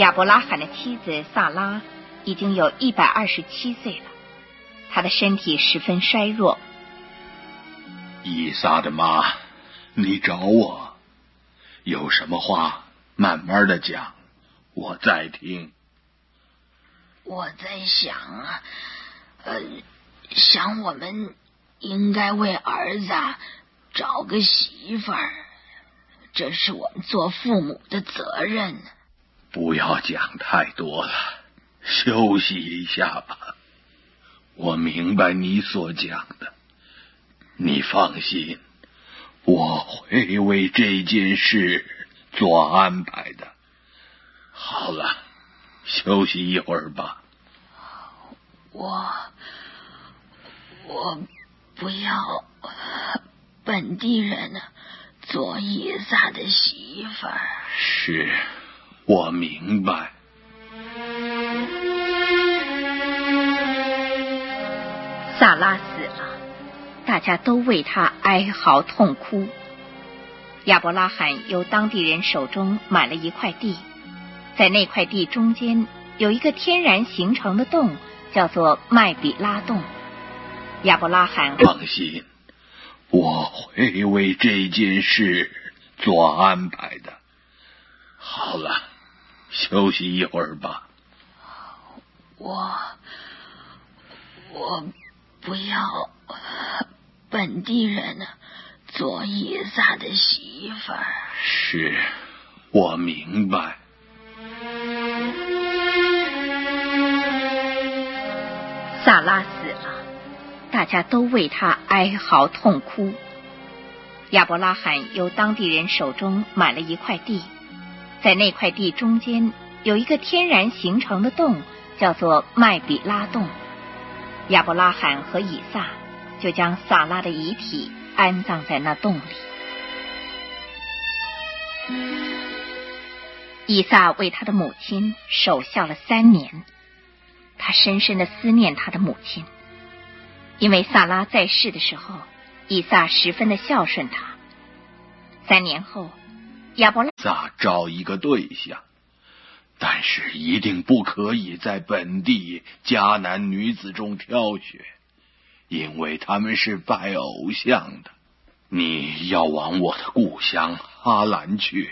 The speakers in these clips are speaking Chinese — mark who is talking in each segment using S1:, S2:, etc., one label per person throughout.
S1: 亚伯拉罕的妻子萨拉已经有一百二十七岁了，她的身体十分衰弱。
S2: 以撒的妈，你找我，有什么话慢慢的讲，我在听。
S3: 我在想啊，呃，想我们应该为儿子找个媳妇儿，这是我们做父母的责任。
S2: 不要讲太多了，休息一下吧。我明白你所讲的。你放心，我会为这件事做安排的。好了，休息一会儿吧。
S3: 我我不要本地人做伊萨的媳妇儿。
S2: 是，我明白。
S1: 萨拉死了。大家都为他哀嚎痛哭。亚伯拉罕由当地人手中买了一块地，在那块地中间有一个天然形成的洞，叫做麦比拉洞。亚伯拉罕
S2: 放心，我会为这件事做安排的。好了，休息一会儿吧。
S3: 我我不要。本地人做伊萨的媳妇儿，
S2: 是我明白。
S1: 萨拉死了，大家都为他哀嚎痛哭。亚伯拉罕由当地人手中买了一块地，在那块地中间有一个天然形成的洞，叫做麦比拉洞。亚伯拉罕和以撒。就将萨拉的遗体安葬在那洞里。以撒为他的母亲守孝了三年，他深深的思念他的母亲，因为萨拉在世的时候，以撒十分的孝顺他。三年后，亚伯拉
S2: 撒找一个对象，但是一定不可以在本地迦南女子中挑选。因为他们是拜偶像的，你要往我的故乡哈兰去，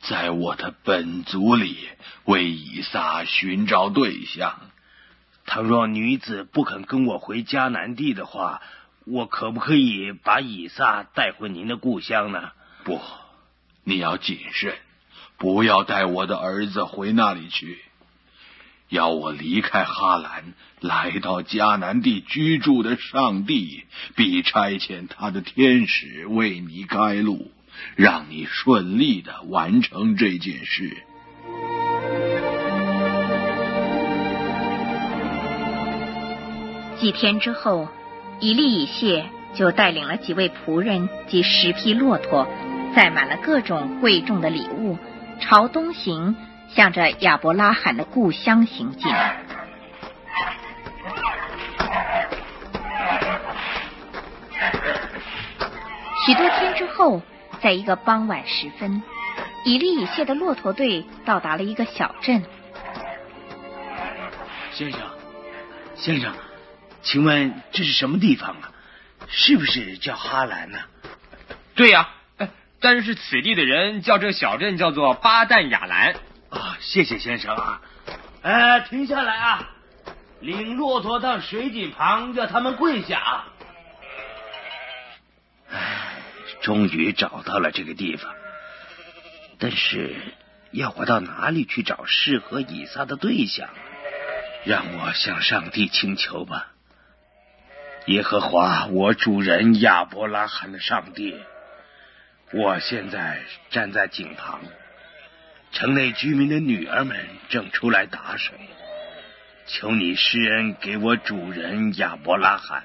S2: 在我的本族里为以撒寻找对象。
S4: 倘若女子不肯跟我回迦南地的话，我可不可以把以撒带回您的故乡呢？
S2: 不，你要谨慎，不要带我的儿子回那里去。要我离开哈兰，来到迦南地居住的上帝，必差遣他的天使为你开路，让你顺利的完成这件事。
S1: 几天之后，以利以谢就带领了几位仆人及十匹骆驼，载满了各种贵重的礼物，朝东行。向着亚伯拉罕的故乡行进。许多天之后，在一个傍晚时分，以利以谢的骆驼队到达了一个小镇。
S4: 先生，先生，请问这是什么地方啊？是不是叫哈兰呢？
S5: 对呀，但是此地的人叫这小镇叫做巴旦雅兰。
S4: 啊，谢谢先生啊！哎，停下来啊！领骆驼到水井旁，叫他们跪下。哎，终于找到了这个地方，但是要我到哪里去找适合以撒的对象？让我向上帝请求吧。耶和华，我主人亚伯拉罕的上帝，我现在站在井旁。城内居民的女儿们正出来打水，求你施恩给我主人亚伯拉罕。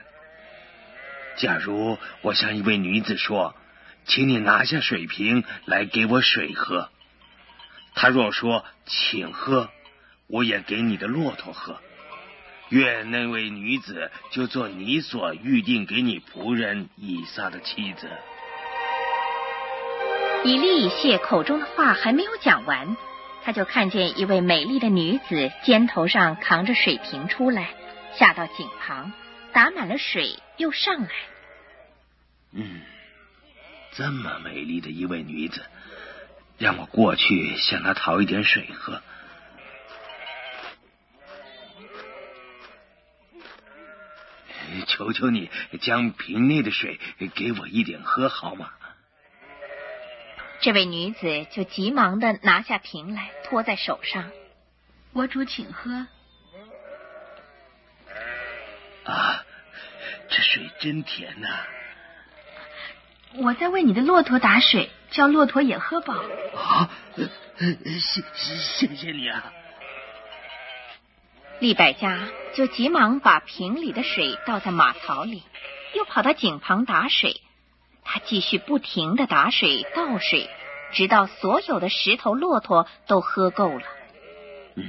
S4: 假如我向一位女子说，请你拿下水瓶来给我水喝，她若说请喝，我也给你的骆驼喝。愿那位女子就做你所预定给你仆人以撒的妻子。
S1: 以利以谢口中的话还没有讲完，他就看见一位美丽的女子肩头上扛着水瓶出来，下到井旁，打满了水，又上来。
S4: 嗯，这么美丽的一位女子，让我过去向她讨一点水喝。求求你，将瓶内的水给我一点喝好吗？
S1: 这位女子就急忙的拿下瓶来，托在手上。
S6: 我主请喝。
S4: 啊，这水真甜呐！
S6: 我在为你的骆驼打水，叫骆驼也喝饱。
S4: 啊，谢谢谢你啊！
S1: 厉百家就急忙把瓶里的水倒在马槽里，又跑到井旁打水。他继续不停的打水倒水，直到所有的石头骆驼都喝够了。
S4: 嗯，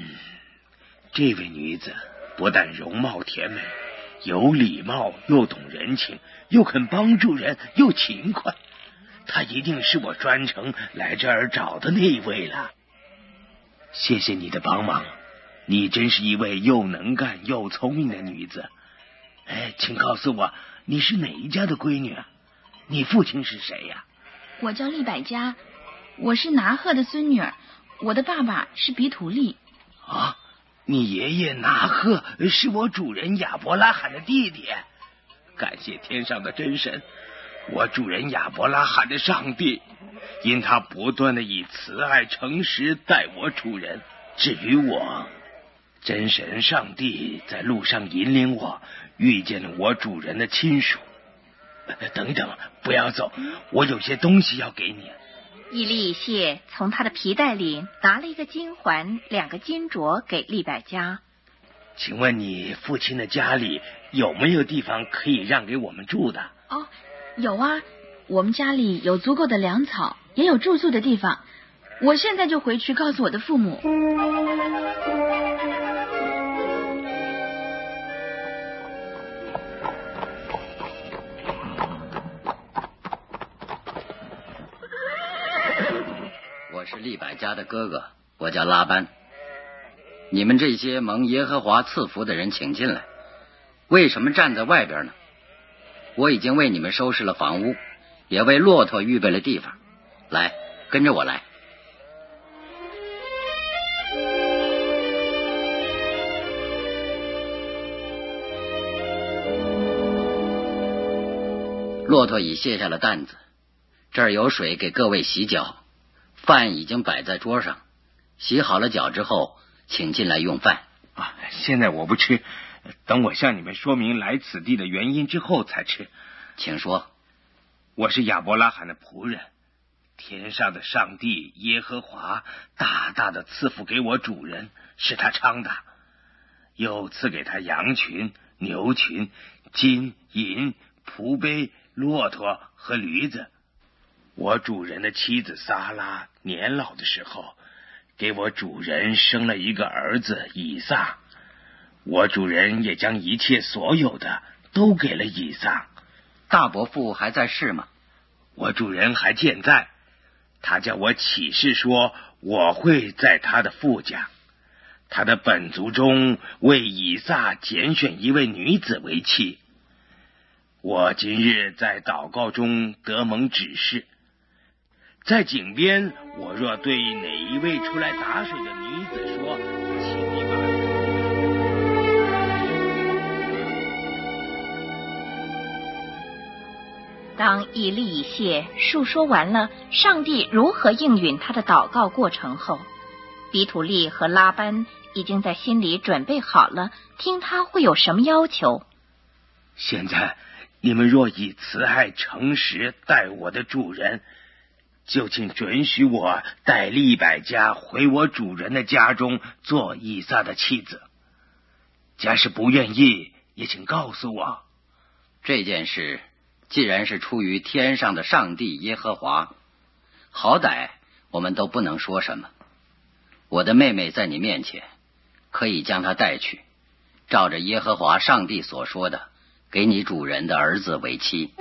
S4: 这位女子不但容貌甜美，有礼貌，又懂人情，又肯帮助人，又勤快。她一定是我专程来这儿找的那一位了。谢谢你的帮忙。你真是一位又能干又聪明的女子，哎，请告诉我你是哪一家的闺女啊？你父亲是谁呀？
S6: 我叫厉百家，我是拿鹤的孙女儿，我的爸爸是比土利。
S4: 啊，你爷爷拿鹤是我主人亚伯拉罕的弟弟。感谢天上的真神，我主人亚伯拉罕的上帝，因他不断的以慈爱诚实待我主人。至于我。真神上帝在路上引领我，遇见了我主人的亲属。等等，不要走，我有些东西要给你。
S1: 伊利谢从他的皮带里拿了一个金环、两个金镯给利百家。
S4: 请问你父亲的家里有没有地方可以让给我们住的？
S6: 哦，有啊，我们家里有足够的粮草，也有住宿的地方。我现在就回去告诉我的父母。
S7: 是利百家的哥哥，我叫拉班。你们这些蒙耶和华赐福的人，请进来。为什么站在外边呢？我已经为你们收拾了房屋，也为骆驼预备了地方。来，跟着我来。骆驼已卸下了担子，这儿有水给各位洗脚，饭已经摆在桌上。洗好了脚之后，请进来用饭。
S4: 啊，现在我不吃，等我向你们说明来此地的原因之后才吃。
S7: 请说。
S4: 我是亚伯拉罕的仆人，天上的上帝耶和华大大的赐福给我主人，是他昌的，又赐给他羊群、牛群、金银、仆杯。骆驼和驴子，我主人的妻子萨拉年老的时候，给我主人生了一个儿子以撒。我主人也将一切所有的都给了以撒。
S7: 大伯父还在世吗？
S4: 我主人还健在。他叫我起誓说，我会在他的父家，他的本族中为以撒拣选一位女子为妻。我今日在祷告中得蒙指示，在井边，我若对哪一位出来打水的女子说：“请你把。”
S1: 当以利以谢述说完了上帝如何应允他的祷告过程后，比土利和拉班已经在心里准备好了，听他会有什么要求。
S4: 现在。你们若以慈爱诚实待我的主人，就请准许我带利百家回我主人的家中做以撒的妻子。假使不愿意，也请告诉我。
S7: 这件事既然是出于天上的上帝耶和华，好歹我们都不能说什么。我的妹妹在你面前，可以将她带去，照着耶和华上帝所说的。给你主人的儿子为妻。